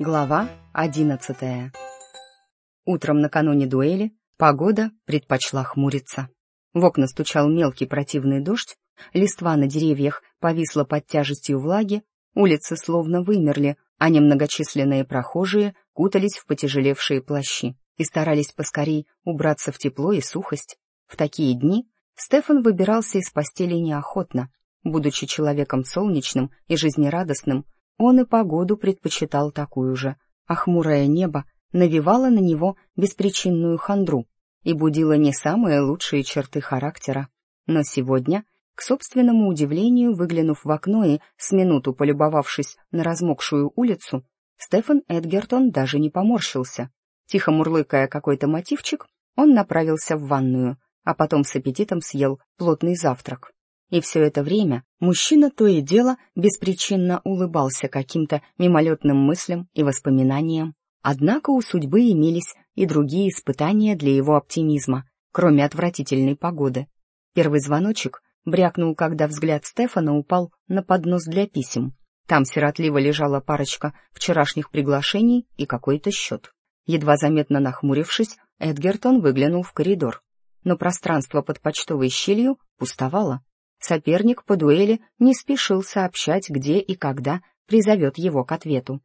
Глава одиннадцатая. Утром накануне дуэли погода предпочла хмуриться. В окна стучал мелкий противный дождь, листва на деревьях повисла под тяжестью влаги, улицы словно вымерли, а немногочисленные прохожие кутались в потяжелевшие плащи и старались поскорей убраться в тепло и сухость. В такие дни Стефан выбирался из постели неохотно. Будучи человеком солнечным и жизнерадостным, он и погоду предпочитал такую же, а хмурое небо навевало на него беспричинную хандру и будило не самые лучшие черты характера. Но сегодня, к собственному удивлению, выглянув в окно и с минуту полюбовавшись на размокшую улицу, Стефан Эдгертон даже не поморщился. Тихо мурлыкая какой-то мотивчик, он направился в ванную, а потом с аппетитом съел плотный завтрак. И все это время мужчина то и дело беспричинно улыбался каким-то мимолетным мыслям и воспоминаниям. Однако у судьбы имелись и другие испытания для его оптимизма, кроме отвратительной погоды. Первый звоночек брякнул, когда взгляд Стефана упал на поднос для писем. Там сиротливо лежала парочка вчерашних приглашений и какой-то счет. Едва заметно нахмурившись, Эдгертон выглянул в коридор. Но пространство под почтовой щелью пустовало. Соперник по дуэли не спешил сообщать, где и когда призовет его к ответу.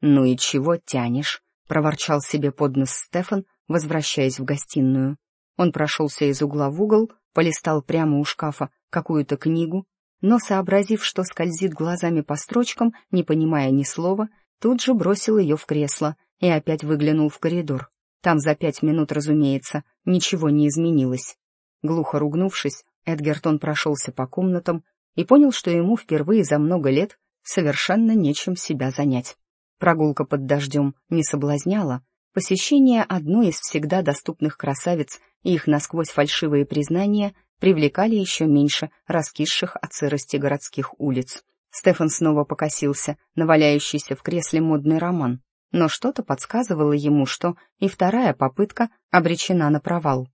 «Ну и чего тянешь?» — проворчал себе под нос Стефан, возвращаясь в гостиную. Он прошелся из угла в угол, полистал прямо у шкафа какую-то книгу, но, сообразив, что скользит глазами по строчкам, не понимая ни слова, тут же бросил ее в кресло и опять выглянул в коридор. Там за пять минут, разумеется, ничего не изменилось. Глухо ругнувшись, Эдгертон прошелся по комнатам и понял, что ему впервые за много лет совершенно нечем себя занять. Прогулка под дождем не соблазняла, посещение одной из всегда доступных красавиц и их насквозь фальшивые признания привлекали еще меньше раскисших от сырости городских улиц. Стефан снова покосился на валяющийся в кресле модный роман, но что-то подсказывало ему, что и вторая попытка обречена на провал.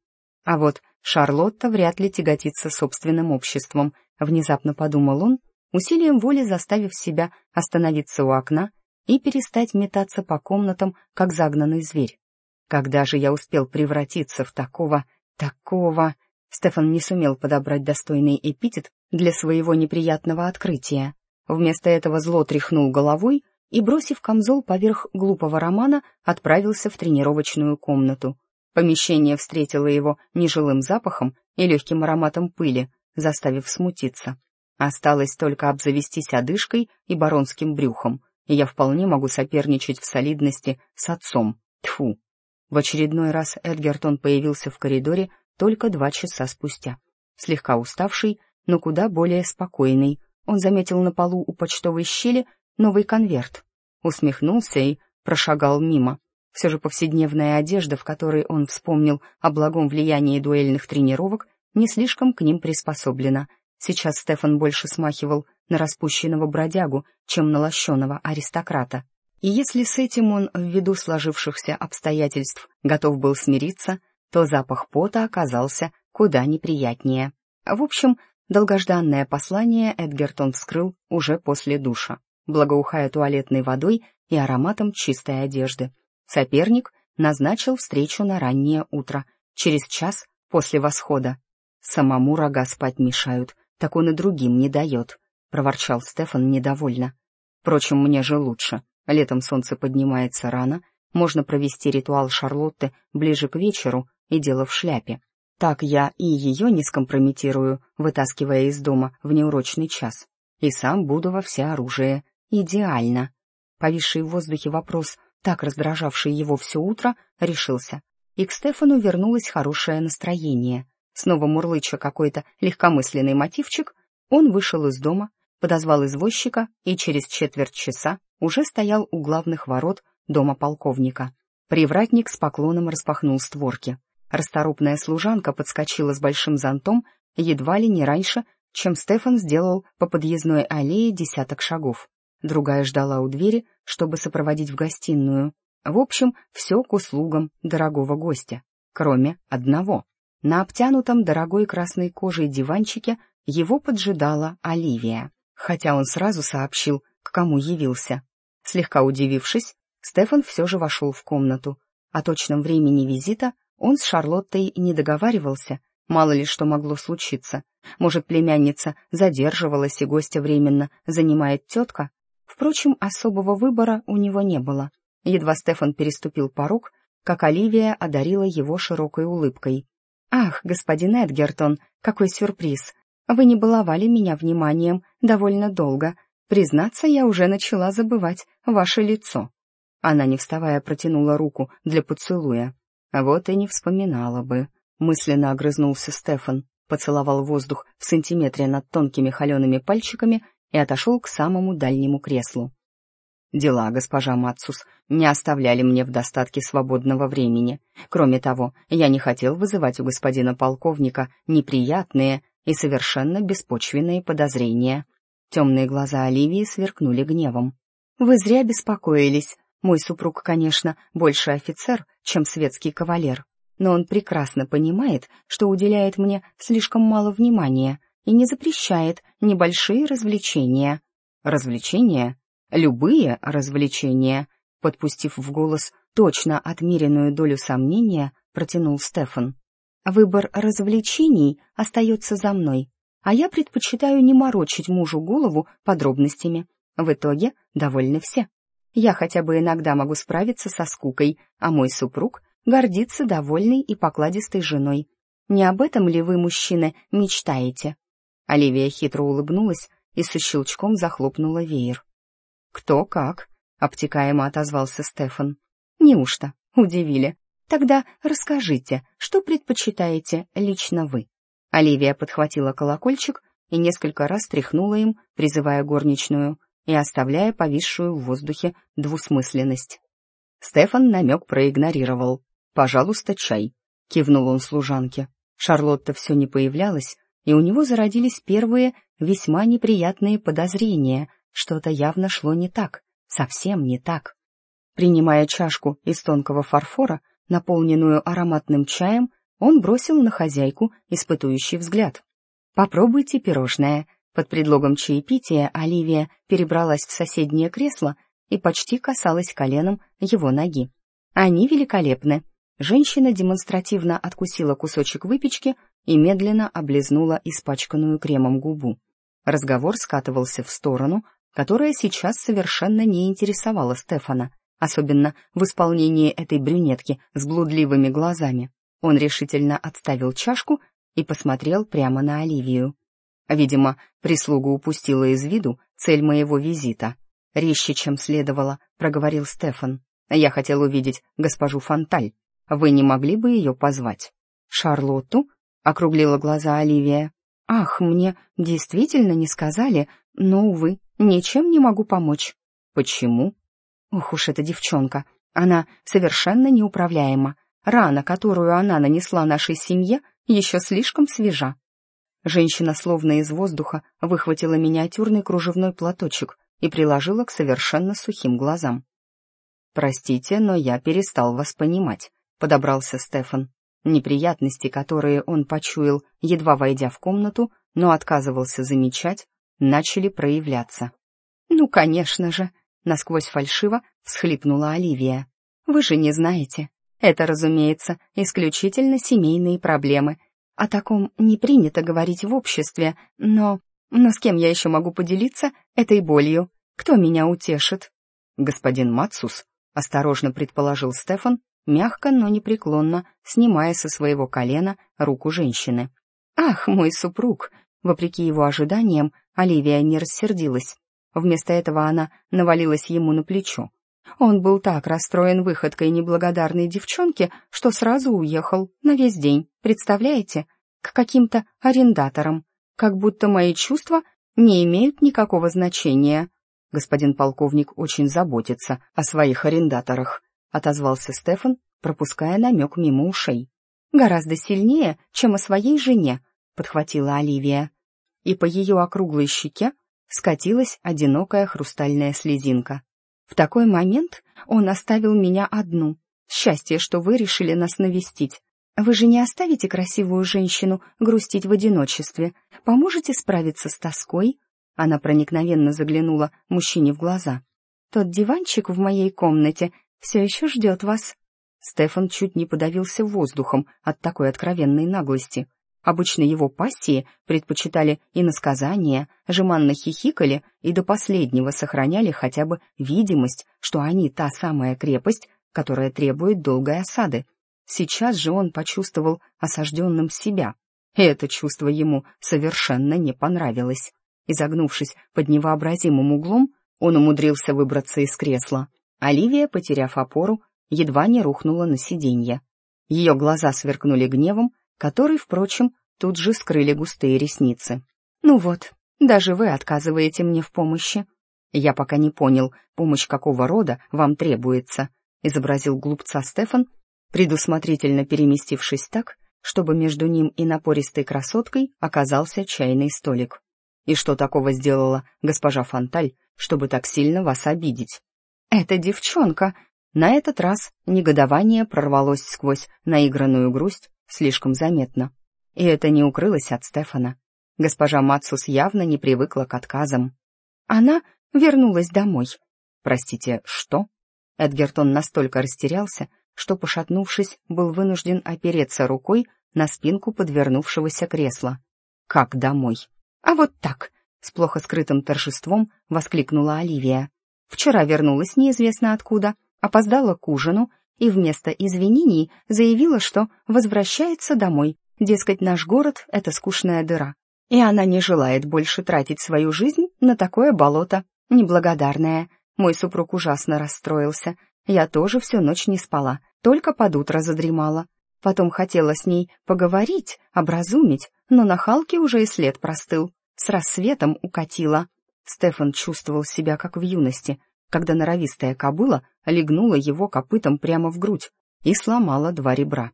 А вот Шарлотта вряд ли тяготится собственным обществом, внезапно подумал он, усилием воли заставив себя остановиться у окна и перестать метаться по комнатам, как загнанный зверь. Когда же я успел превратиться в такого, такого... Стефан не сумел подобрать достойный эпитет для своего неприятного открытия. Вместо этого зло тряхнул головой и, бросив камзол поверх глупого романа, отправился в тренировочную комнату. Помещение встретило его нежилым запахом и легким ароматом пыли, заставив смутиться. Осталось только обзавестись одышкой и баронским брюхом, и я вполне могу соперничать в солидности с отцом. Тфу. В очередной раз Эдгертон появился в коридоре только два часа спустя. Слегка уставший, но куда более спокойный, он заметил на полу у почтовой щели новый конверт, усмехнулся и прошагал мимо. Все же повседневная одежда, в которой он вспомнил о благом влиянии дуэльных тренировок, не слишком к ним приспособлена. Сейчас Стефан больше смахивал на распущенного бродягу, чем на лощеного аристократа. И если с этим он, ввиду сложившихся обстоятельств, готов был смириться, то запах пота оказался куда неприятнее. В общем, долгожданное послание Эдгертон вскрыл уже после душа, благоухая туалетной водой и ароматом чистой одежды — Соперник назначил встречу на раннее утро, через час после восхода. Самому рога спать мешают, так он и другим не дает, проворчал Стефан недовольно. Впрочем, мне же лучше. Летом солнце поднимается рано, можно провести ритуал Шарлотты ближе к вечеру и дело в шляпе. Так я и ее не скомпрометирую, вытаскивая из дома в неурочный час. И сам буду во всеоружие. Идеально. Повисший в воздухе вопрос так раздражавший его все утро, решился. И к Стефану вернулось хорошее настроение. Снова мурлыча какой-то легкомысленный мотивчик, он вышел из дома, подозвал извозчика и через четверть часа уже стоял у главных ворот дома полковника. Привратник с поклоном распахнул створки. Расторопная служанка подскочила с большим зонтом едва ли не раньше, чем Стефан сделал по подъездной аллее десяток шагов другая ждала у двери, чтобы сопроводить в гостиную. В общем, все к услугам дорогого гостя, кроме одного. На обтянутом дорогой красной кожей диванчике его поджидала Оливия, хотя он сразу сообщил, к кому явился. Слегка удивившись, Стефан все же вошел в комнату. О точном времени визита он с Шарлоттой не договаривался, мало ли что могло случиться. Может, племянница задерживалась и гостя временно занимает тетка? Впрочем, особого выбора у него не было. Едва Стефан переступил порог, как Оливия одарила его широкой улыбкой. «Ах, господин Эдгертон, какой сюрприз! Вы не баловали меня вниманием довольно долго. Признаться, я уже начала забывать ваше лицо». Она, не вставая, протянула руку для поцелуя. Вот и не вспоминала бы. Мысленно огрызнулся Стефан, поцеловал воздух в сантиметре над тонкими холеными пальчиками и отошел к самому дальнему креслу. Дела, госпожа Мацус, не оставляли мне в достатке свободного времени. Кроме того, я не хотел вызывать у господина полковника неприятные и совершенно беспочвенные подозрения. Темные глаза Оливии сверкнули гневом. «Вы зря беспокоились. Мой супруг, конечно, больше офицер, чем светский кавалер, но он прекрасно понимает, что уделяет мне слишком мало внимания и не запрещает небольшие развлечения». «Развлечения?» любые развлечения, подпустив в голос точно отмеренную долю сомнения, протянул Стефан. Выбор развлечений остается за мной, а я предпочитаю не морочить мужу голову подробностями. В итоге довольны все. Я хотя бы иногда могу справиться со скукой, а мой супруг гордится довольной и покладистой женой. Не об этом ли вы, мужчины, мечтаете?» Оливия хитро улыбнулась и со щелчком захлопнула веер. «Кто как?» — обтекаемо отозвался Стефан. «Неужто? Удивили. Тогда расскажите, что предпочитаете лично вы?» Оливия подхватила колокольчик и несколько раз тряхнула им, призывая горничную и оставляя повисшую в воздухе двусмысленность. Стефан намек проигнорировал. «Пожалуйста, чай», — кивнул он служанке. Шарлотта все не появлялась, и у него зародились первые весьма неприятные подозрения — что-то явно шло не так, совсем не так. Принимая чашку из тонкого фарфора, наполненную ароматным чаем, он бросил на хозяйку испытующий взгляд. «Попробуйте пирожное». Под предлогом чаепития Оливия перебралась в соседнее кресло и почти касалась коленом его ноги. «Они великолепны». Женщина демонстративно откусила кусочек выпечки и медленно облизнула испачканную кремом губу. Разговор скатывался в сторону, которая сейчас совершенно не интересовала Стефана, особенно в исполнении этой брюнетки с блудливыми глазами. Он решительно отставил чашку и посмотрел прямо на Оливию. Видимо, прислуга упустила из виду цель моего визита. Резче, чем следовало, проговорил Стефан. Я хотел увидеть госпожу Фонталь. Вы не могли бы ее позвать? Шарлотту? Округлила глаза Оливия. Ах, мне действительно не сказали, но, увы, Ничем не могу помочь. Почему? Ох уж эта девчонка. Она совершенно неуправляема. Рана, которую она нанесла нашей семье, еще слишком свежа. Женщина словно из воздуха выхватила миниатюрный кружевной платочек и приложила к совершенно сухим глазам. «Простите, но я перестал вас понимать», — подобрался Стефан. Неприятности, которые он почуял, едва войдя в комнату, но отказывался замечать, начали проявляться. «Ну, конечно же», — насквозь фальшиво всхлипнула Оливия. «Вы же не знаете. Это, разумеется, исключительно семейные проблемы. О таком не принято говорить в обществе, но... Но с кем я еще могу поделиться этой болью? Кто меня утешит?» «Господин Мацус», — осторожно предположил Стефан, мягко, но непреклонно, снимая со своего колена руку женщины. «Ах, мой супруг!» Вопреки его ожиданиям, Оливия не рассердилась. Вместо этого она навалилась ему на плечо. Он был так расстроен выходкой неблагодарной девчонки, что сразу уехал на весь день, представляете, к каким-то арендаторам, как будто мои чувства не имеют никакого значения. Господин полковник очень заботится о своих арендаторах, отозвался Стефан, пропуская намек мимо ушей. Гораздо сильнее, чем о своей жене, подхватила Оливия и по ее округлой щеке скатилась одинокая хрустальная слезинка. В такой момент он оставил меня одну. Счастье, что вы решили нас навестить. Вы же не оставите красивую женщину грустить в одиночестве, поможете справиться с тоской?» Она проникновенно заглянула мужчине в глаза. тот диванчик в моей комнате все еще ждет вас». Стефан чуть не подавился воздухом от такой откровенной наглости. Обычно его пассии предпочитали иносказания, жеманно хихикали и до последнего сохраняли хотя бы видимость, что они та самая крепость, которая требует долгой осады. Сейчас же он почувствовал осажденным себя, и это чувство ему совершенно не понравилось. Изогнувшись под невообразимым углом, он умудрился выбраться из кресла. Оливия, потеряв опору, едва не рухнула на сиденье. Ее глаза сверкнули гневом, который, впрочем, тут же скрыли густые ресницы. «Ну вот, даже вы отказываете мне в помощи». «Я пока не понял, помощь какого рода вам требуется», — изобразил глупца Стефан, предусмотрительно переместившись так, чтобы между ним и напористой красоткой оказался чайный столик. «И что такого сделала госпожа Фонталь, чтобы так сильно вас обидеть?» «Эта девчонка!» На этот раз негодование прорвалось сквозь наигранную грусть слишком заметно. И это не укрылось от Стефана. Госпожа Мацус явно не привыкла к отказам. Она вернулась домой. «Простите, что?» Эдгертон настолько растерялся, что, пошатнувшись, был вынужден опереться рукой на спинку подвернувшегося кресла. «Как домой?» «А вот так!» — с плохо скрытым торжеством воскликнула Оливия. «Вчера вернулась неизвестно откуда, опоздала к ужину и вместо извинений заявила, что возвращается домой. Дескать, наш город — это скучная дыра, и она не желает больше тратить свою жизнь на такое болото. Неблагодарная. Мой супруг ужасно расстроился. Я тоже всю ночь не спала, только под утро задремала. Потом хотела с ней поговорить, образумить, но на Халке уже и след простыл. С рассветом укатила. Стефан чувствовал себя как в юности, когда норовистая кобыла легнула его копытом прямо в грудь и сломала два ребра.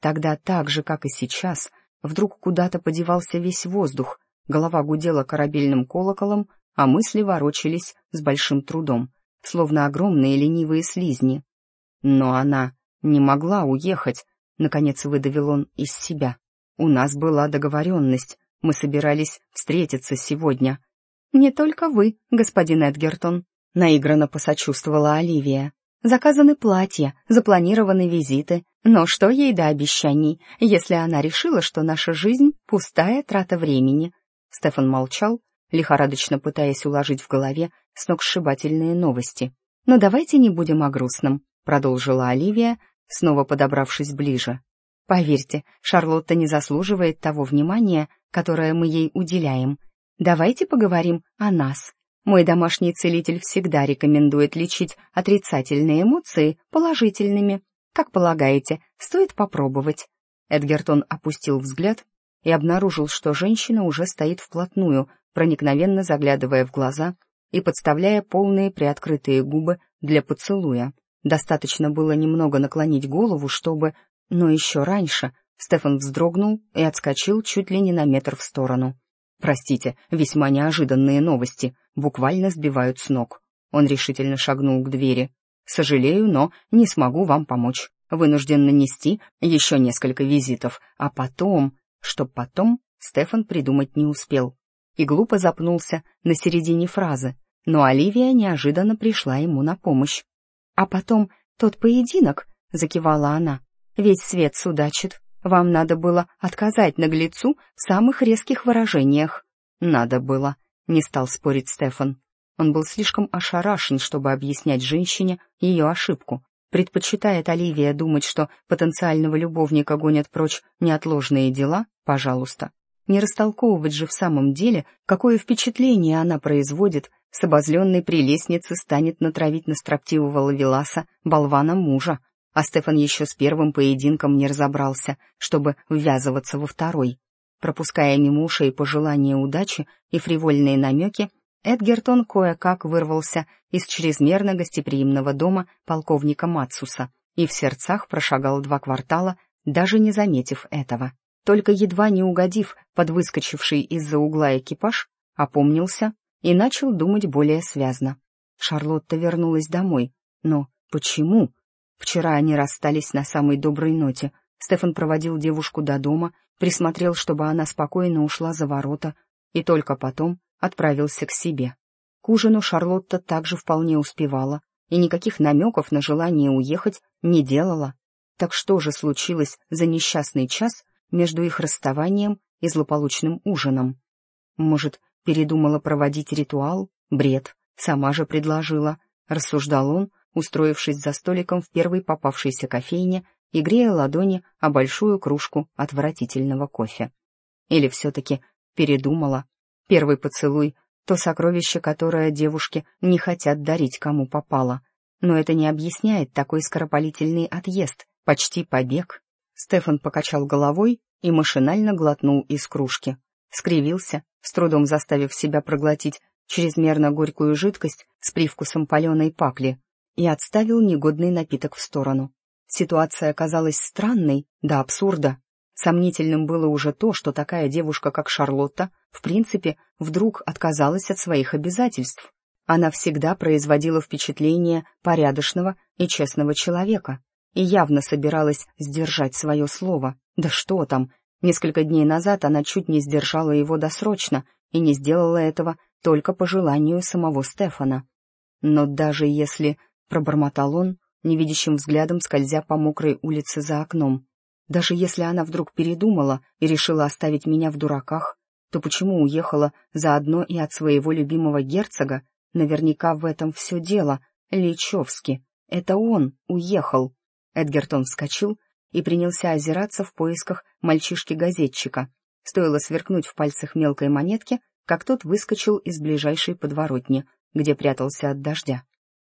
Тогда так же, как и сейчас, вдруг куда-то подевался весь воздух, голова гудела корабельным колоколом, а мысли ворочались с большим трудом, словно огромные ленивые слизни. Но она не могла уехать, наконец выдавил он из себя. У нас была договоренность, мы собирались встретиться сегодня. Не только вы, господин Эдгертон, наигранно посочувствовала Оливия. Заказаны платья, запланированы визиты, но что ей до обещаний, если она решила, что наша жизнь — пустая трата времени? Стефан молчал, лихорадочно пытаясь уложить в голове сногсшибательные новости. «Но давайте не будем о грустном», — продолжила Оливия, снова подобравшись ближе. «Поверьте, Шарлотта не заслуживает того внимания, которое мы ей уделяем. Давайте поговорим о нас. Мой домашний целитель всегда рекомендует лечить отрицательные эмоции положительными. Как полагаете, стоит попробовать?» Эдгертон опустил взгляд и обнаружил, что женщина уже стоит вплотную, проникновенно заглядывая в глаза и подставляя полные приоткрытые губы для поцелуя. Достаточно было немного наклонить голову, чтобы... Но еще раньше Стефан вздрогнул и отскочил чуть ли не на метр в сторону. «Простите, весьма неожиданные новости, буквально сбивают с ног». Он решительно шагнул к двери. «Сожалею, но не смогу вам помочь. Вынужден нанести еще несколько визитов, а потом...» Что потом Стефан придумать не успел. И глупо запнулся на середине фразы, но Оливия неожиданно пришла ему на помощь. «А потом тот поединок», — закивала она, — «весь свет судачит. Вам надо было отказать наглецу в самых резких выражениях». «Надо было», — не стал спорить Стефан. Он был слишком ошарашен, чтобы объяснять женщине ее ошибку. Предпочитает Оливия думать, что потенциального любовника гонят прочь неотложные дела? Пожалуйста. Не растолковывать же в самом деле, какое впечатление она производит, с обозленной прелестницы станет натравить на строптивого лавеласа болвана мужа, а Стефан еще с первым поединком не разобрался, чтобы ввязываться во второй. Пропуская мимо ушей пожелания удачи и фривольные намеки, Эдгертон кое-как вырвался из чрезмерно гостеприимного дома полковника Мацуса и в сердцах прошагал два квартала, даже не заметив этого только едва не угодив под выскочивший из-за угла экипаж, опомнился и начал думать более связно. Шарлотта вернулась домой. Но почему? Вчера они расстались на самой доброй ноте. Стефан проводил девушку до дома, присмотрел, чтобы она спокойно ушла за ворота, и только потом отправился к себе. К ужину Шарлотта также вполне успевала и никаких намеков на желание уехать не делала. Так что же случилось за несчастный час между их расставанием и злополучным ужином? Может, передумала проводить ритуал? Бред. Сама же предложила. Рассуждал он, устроившись за столиком в первой попавшейся кофейне и грея ладони о большую кружку отвратительного кофе. Или все-таки передумала. Первый поцелуй — то сокровище, которое девушки не хотят дарить кому попало. Но это не объясняет такой скоропалительный отъезд, почти побег. Стефан покачал головой и машинально глотнул из кружки. Скривился, с трудом заставив себя проглотить чрезмерно горькую жидкость с привкусом паленой пакли, и отставил негодный напиток в сторону. Ситуация оказалась странной до абсурда. Сомнительным было уже то, что такая девушка, как Шарлотта, в принципе, вдруг отказалась от своих обязательств. Она всегда производила впечатление порядочного и честного человека и явно собиралась сдержать свое слово. Да что там, несколько дней назад она чуть не сдержала его досрочно и не сделала этого только по желанию самого Стефана. Но даже если, пробормотал он, невидящим взглядом скользя по мокрой улице за окном. Даже если она вдруг передумала и решила оставить меня в дураках, то почему уехала заодно и от своего любимого герцога? Наверняка в этом все дело. Личевски. Это он уехал. Эдгертон вскочил и принялся озираться в поисках мальчишки-газетчика. Стоило сверкнуть в пальцах мелкой монетки, как тот выскочил из ближайшей подворотни, где прятался от дождя.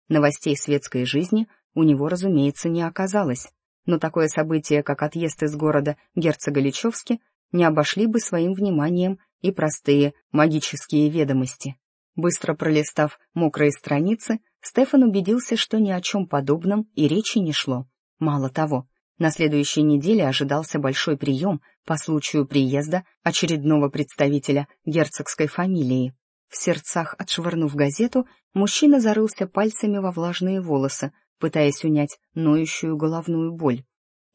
Новостей светской жизни у него, разумеется, не оказалось, но такое событие, как отъезд из города герцога Личевски, не обошли бы своим вниманием и простые магические ведомости. Быстро пролистав мокрые страницы, Стефан убедился, что ни о чем подобном и речи не шло. Мало того, на следующей неделе ожидался большой прием по случаю приезда очередного представителя герцогской фамилии. В сердцах отшвырнув газету, мужчина зарылся пальцами во влажные волосы, пытаясь унять ноющую головную боль.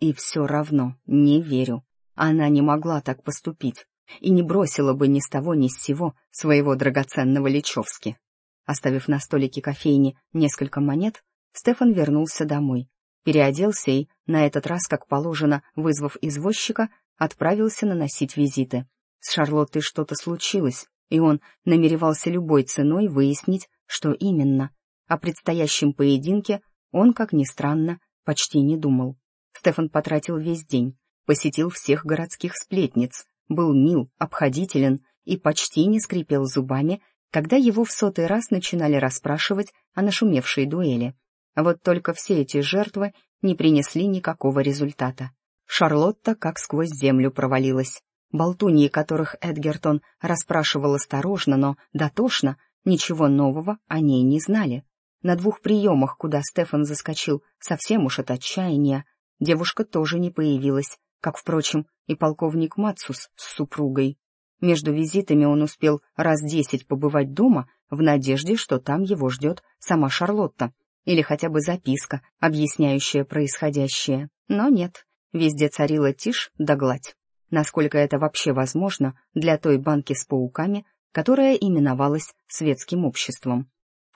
И все равно не верю. Она не могла так поступить и не бросила бы ни с того ни с сего своего драгоценного Личевски. Оставив на столике кофейни несколько монет, Стефан вернулся домой, переоделся и, на этот раз, как положено, вызвав извозчика, отправился наносить визиты. С Шарлоттой что-то случилось, и он намеревался любой ценой выяснить, что именно. О предстоящем поединке он, как ни странно, почти не думал. Стефан потратил весь день, посетил всех городских сплетниц, был мил, обходителен и почти не скрипел зубами, когда его в сотый раз начинали расспрашивать о нашумевшей дуэли. Вот только все эти жертвы не принесли никакого результата. Шарлотта как сквозь землю провалилась. Болтуньи, которых Эдгертон расспрашивал осторожно, но дотошно, ничего нового о ней не знали. На двух приемах, куда Стефан заскочил совсем уж от отчаяния, девушка тоже не появилась, как, впрочем, и полковник Мацус с супругой. Между визитами он успел раз десять побывать дома в надежде, что там его ждет сама Шарлотта или хотя бы записка, объясняющая происходящее. Но нет, везде царила тишь да гладь. Насколько это вообще возможно для той банки с пауками, которая именовалась светским обществом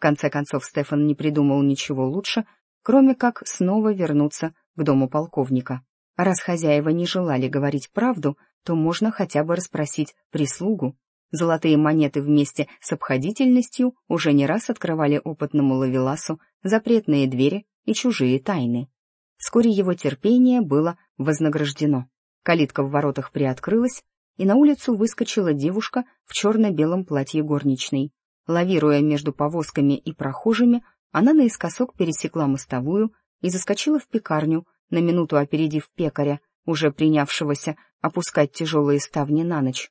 конце концов, Стефан не придумал ничего лучше, кроме как снова вернуться к дому полковника. Раз хозяева не желали говорить правду, то можно хотя бы расспросить прислугу. Золотые монеты вместе с обходительностью уже не раз открывали опытному лавеласу запретные двери и чужие тайны. Вскоре его терпение было вознаграждено. Калитка в воротах приоткрылась, и на улицу выскочила девушка в черно-белом платье горничной. Лавируя между повозками и прохожими, она наискосок пересекла мостовую и заскочила в пекарню, на минуту опередив пекаря, уже принявшегося опускать тяжелые ставни на ночь.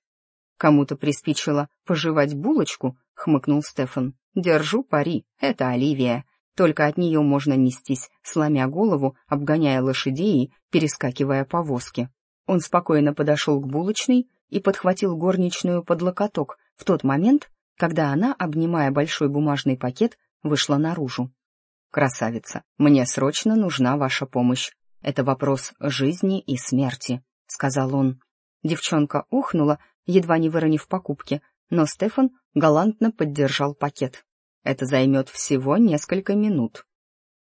«Кому-то приспичило пожевать булочку?» — хмыкнул Стефан. «Держу пари, это Оливия. Только от нее можно нестись, сломя голову, обгоняя лошадей и перескакивая повозки». Он спокойно подошел к булочной и подхватил горничную под локоток в тот момент, когда она, обнимая большой бумажный пакет, вышла наружу. «Красавица, мне срочно нужна ваша помощь. Это вопрос жизни и смерти», — сказал он. Девчонка ухнула, едва не выронив покупки, но Стефан галантно поддержал пакет. Это займет всего несколько минут».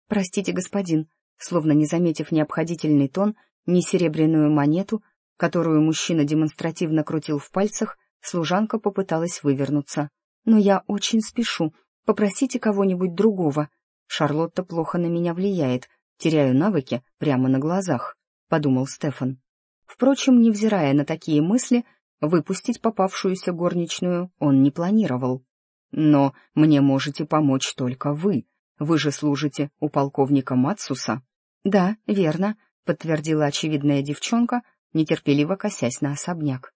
«Простите, господин», словно не заметив ни обходительный тон, ни серебряную монету, которую мужчина демонстративно крутил в пальцах, служанка попыталась вывернуться. «Но я очень спешу. Попросите кого-нибудь другого. Шарлотта плохо на меня влияет. Теряю навыки прямо на глазах», — подумал Стефан. Впрочем, невзирая на такие мысли, выпустить попавшуюся горничную он не планировал. «Но мне можете помочь только вы. Вы же служите у полковника Мацуса». «Да, верно», — подтвердила очевидная девчонка, нетерпеливо косясь на особняк.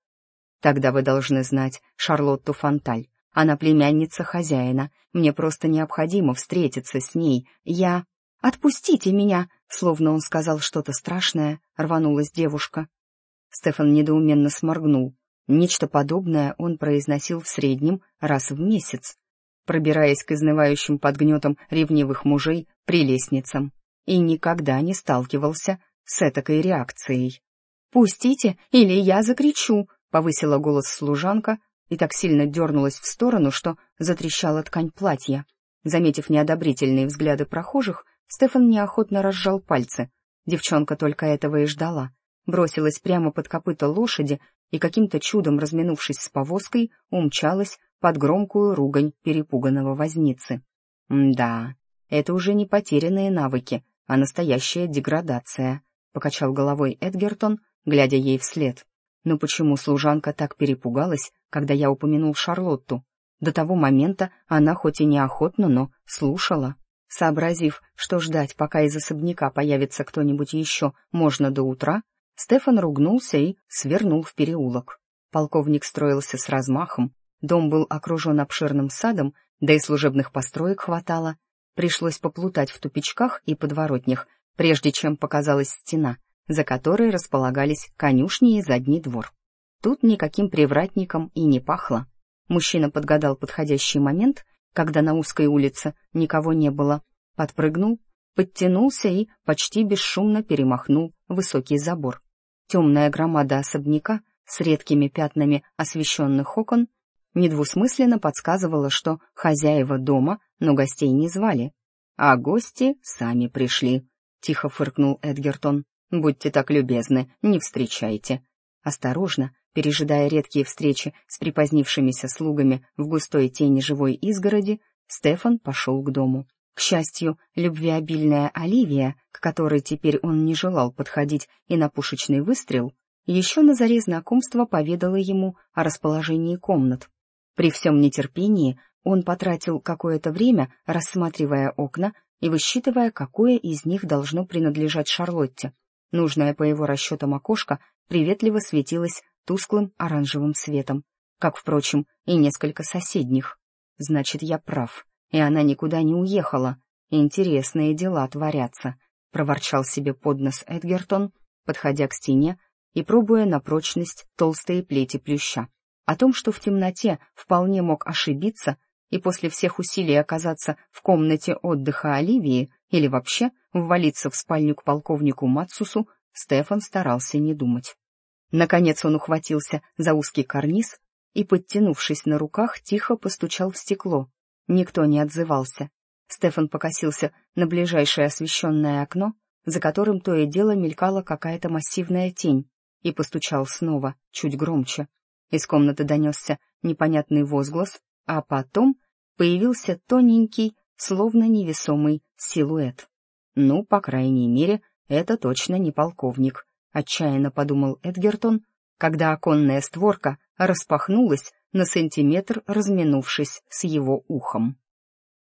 «Тогда вы должны знать Шарлотту Фонталь. Она племянница хозяина. Мне просто необходимо встретиться с ней. Я...» «Отпустите меня!» Словно он сказал что-то страшное, рванулась девушка. Стефан недоуменно сморгнул. Нечто подобное он произносил в среднем раз в месяц, пробираясь к изнывающим под гнетом ревнивых мужей при лестницам, и никогда не сталкивался с этакой реакцией. «Пустите, или я закричу!» — повысила голос служанка и так сильно дернулась в сторону, что затрещала ткань платья. Заметив неодобрительные взгляды прохожих, Стефан неохотно разжал пальцы. Девчонка только этого и ждала. Бросилась прямо под копыта лошади и, каким-то чудом разминувшись с повозкой, умчалась под громкую ругань перепуганного возницы. «Да, это уже не потерянные навыки, а настоящая деградация», — покачал головой Эдгертон, глядя ей вслед. «Но почему служанка так перепугалась, когда я упомянул Шарлотту? До того момента она хоть и неохотно, но слушала». Сообразив, что ждать, пока из особняка появится кто-нибудь еще, можно до утра, Стефан ругнулся и свернул в переулок. Полковник строился с размахом, дом был окружен обширным садом, да и служебных построек хватало. Пришлось поплутать в тупичках и подворотнях, прежде чем показалась стена, за которой располагались конюшни и задний двор. Тут никаким привратником и не пахло. Мужчина подгадал подходящий момент когда на узкой улице никого не было, подпрыгнул, подтянулся и почти бесшумно перемахнул высокий забор. Темная громада особняка с редкими пятнами освещенных окон недвусмысленно подсказывала, что хозяева дома, но гостей не звали. А гости сами пришли, — тихо фыркнул Эдгертон. «Будьте так любезны, не встречайте». Осторожно, Пережидая редкие встречи с припозднившимися слугами в густой тени живой изгороди, Стефан пошел к дому. К счастью, любвеобильная Оливия, к которой теперь он не желал подходить и на пушечный выстрел, еще на заре знакомства поведала ему о расположении комнат. При всем нетерпении он потратил какое-то время, рассматривая окна и высчитывая, какое из них должно принадлежать Шарлотте. Нужное по его расчетам окошко приветливо светилось тусклым оранжевым светом, как, впрочем, и несколько соседних. Значит, я прав, и она никуда не уехала. Интересные дела творятся, — проворчал себе под нос Эдгертон, подходя к стене и пробуя на прочность толстые плети плюща. О том, что в темноте вполне мог ошибиться и после всех усилий оказаться в комнате отдыха Оливии или вообще ввалиться в спальню к полковнику Мацусу, Стефан старался не думать. Наконец он ухватился за узкий карниз и, подтянувшись на руках, тихо постучал в стекло. Никто не отзывался. Стефан покосился на ближайшее освещенное окно, за которым то и дело мелькала какая-то массивная тень, и постучал снова, чуть громче. Из комнаты донесся непонятный возглас, а потом появился тоненький, словно невесомый силуэт. Ну, по крайней мере, это точно не полковник, — отчаянно подумал Эдгертон, когда оконная створка распахнулась на сантиметр, разминувшись с его ухом.